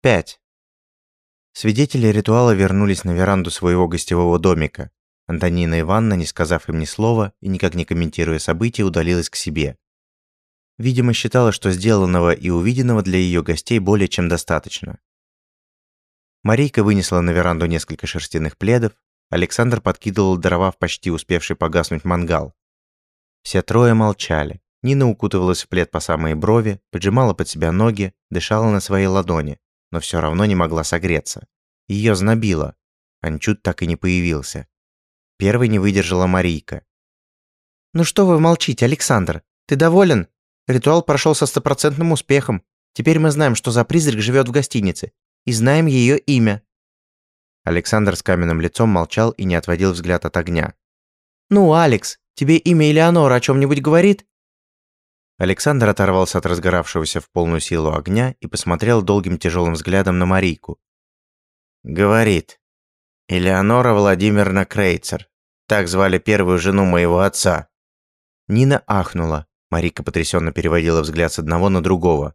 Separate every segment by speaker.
Speaker 1: 5. Свидетели ритуала вернулись на веранду своего гостевого домика. Антонина Ивановна, не сказав им ни слова и никак не комментируя события, удалилась к себе. Видимо, считала, что сделанного и увиденного для ее гостей более чем достаточно. Марийка вынесла на веранду несколько шерстяных пледов, Александр подкидывал дрова в почти успевший погаснуть мангал. Все трое молчали. Нина укутывалась в плед по самые брови, поджимала под себя ноги, дышала на своей ладони, но все равно не могла согреться. Ее знобило. Анчут так и не появился. Первой не выдержала Марийка.
Speaker 2: «Ну что вы молчите, Александр? Ты доволен? Ритуал прошел со стопроцентным успехом. Теперь мы знаем, что за призрак живет в гостинице. И знаем ее имя».
Speaker 1: Александр с каменным лицом молчал и не отводил взгляд от огня.
Speaker 2: «Ну, Алекс, тебе имя Элеонора о чем-нибудь говорит?»
Speaker 1: Александр оторвался от разгоравшегося в полную силу огня и посмотрел долгим тяжелым взглядом на Марийку. «Говорит. Элеонора Владимировна Крейцер. Так звали первую жену моего отца». Нина ахнула. Марика потрясенно переводила взгляд с одного на другого.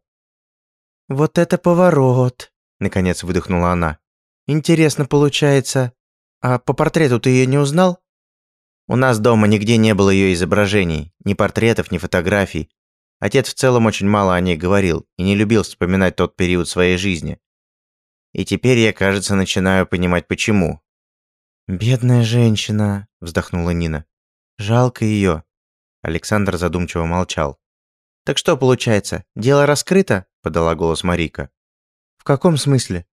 Speaker 2: «Вот это поворот!» – наконец выдохнула она. «Интересно получается. А по портрету ты ее не узнал?»
Speaker 1: «У нас дома нигде не было ее изображений, ни портретов, ни фотографий. Отец в целом очень мало о ней говорил и не любил вспоминать тот период своей жизни. И теперь я, кажется, начинаю понимать, почему.
Speaker 2: «Бедная женщина», – вздохнула Нина. «Жалко ее».
Speaker 1: Александр задумчиво молчал.
Speaker 2: «Так что получается, дело раскрыто?» – подала голос Марика.
Speaker 1: «В каком смысле?»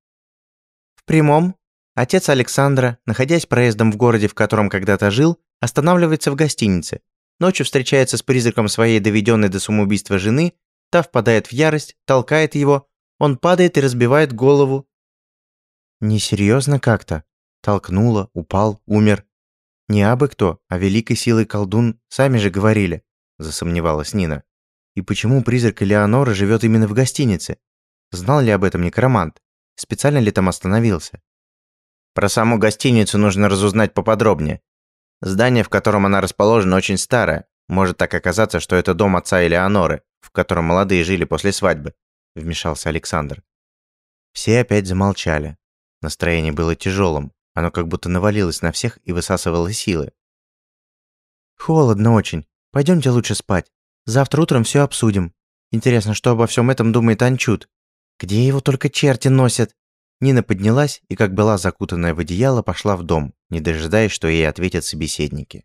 Speaker 2: «В прямом. Отец Александра, находясь проездом в городе, в котором когда-то жил, останавливается в гостинице, Ночью встречается с призраком своей доведенной до самоубийства жены, та впадает в ярость, толкает его, он падает и разбивает голову.
Speaker 1: Несерьезно как-то. Толкнула, упал, умер. Не абы кто, а великой силой колдун, сами же говорили, засомневалась Нина. И почему призрак Элеоноры живет именно в гостинице? Знал ли об этом некромант? Специально ли там остановился? Про саму гостиницу нужно разузнать поподробнее. Здание, в котором она расположена, очень старое. Может так оказаться, что это дом отца Элеоноры, в котором молодые жили после свадьбы», – вмешался Александр. Все опять замолчали. Настроение было тяжелым. Оно как будто навалилось на всех и высасывало силы.
Speaker 2: «Холодно очень. Пойдемте лучше спать. Завтра утром все обсудим. Интересно, что обо всем этом думает Анчут? Где его только черти носят?» Нина поднялась и, как была закутанная в одеяло, пошла в дом, не дожидаясь, что ей ответят собеседники.